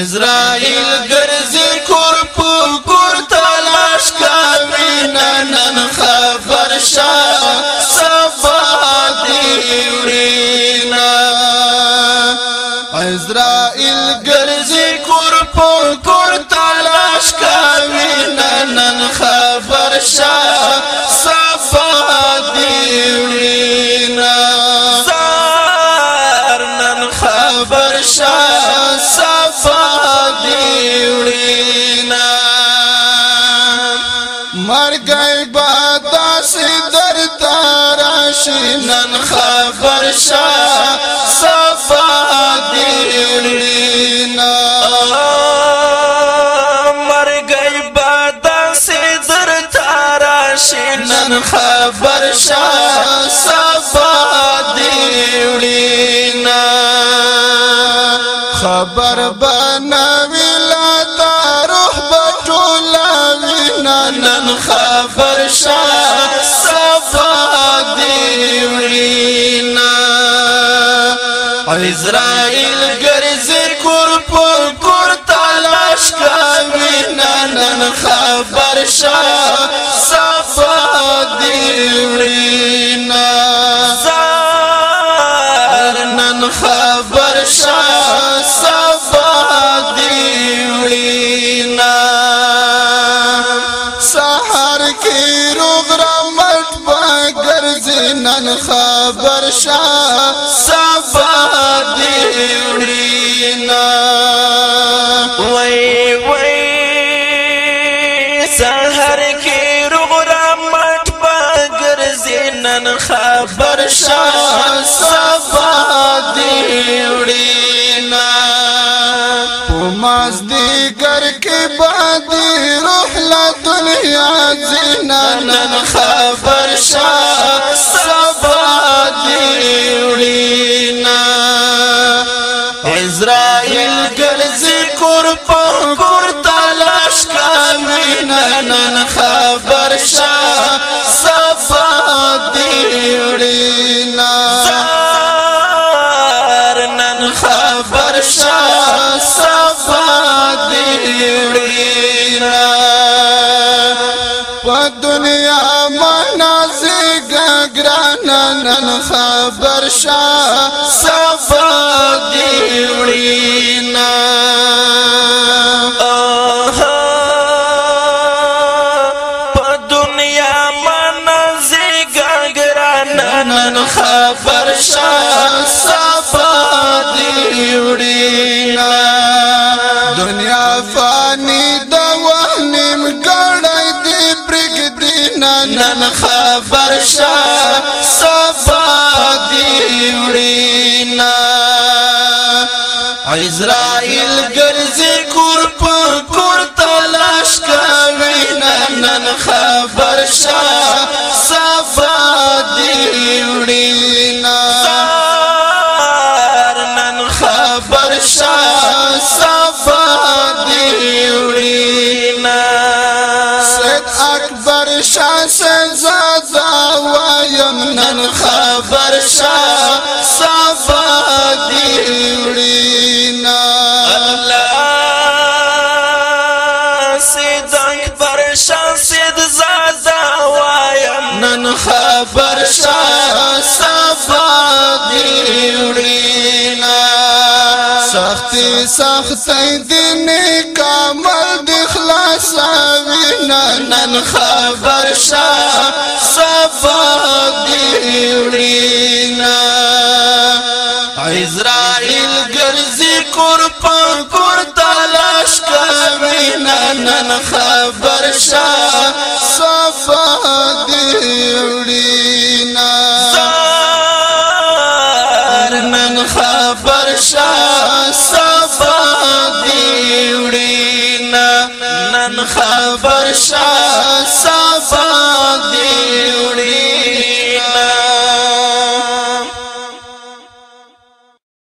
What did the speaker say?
ازرائیل گرزی کور پو کور تلاش خبر شا صفا دیورینا ازرائیل مرګي بادا سدر تار شنن خبر شا صفا دیولنا مرګي بادا سدر تار شنن خبر شا صفا دیولنا خبر با برشا صفا دیوڑینا عزرائیل گرز کور پر کور تلاش کامینا نن خبر شا صفا دیوڑینا زار نن خبر نن خبر شا سبا دیوڑینا وی وی سحر کی رغرا مٹ بگر زنن خبر شا سبا دیوڑینا پوماز دیگر کی بادی روح لا دنیا زنن خبر شا نن خبر شا سبا دیوڑینا پا دنیا من زگگرا نن خبر شا سبا دیوڑینا دنیا فانی دوانیم گڑای دی پرک دینا نن خبر شا عزرائیل ګرځي کور په کور تلاش کوي نن خبر شا صفا دی وړینا سار نن خبر شا صفا دی وړینا سید اکبر شاه زادا وایم نن سختی سختی دینی کامل دخلاص آوینا نن خبر شا صفا دیورینا عزرائیل گرزی کرپا کر تلاش کامینا نن خبر شا صفا دیورینا زار نن خبر شا سبا دیوڑی نا نن خبر شا سبا دیوڑی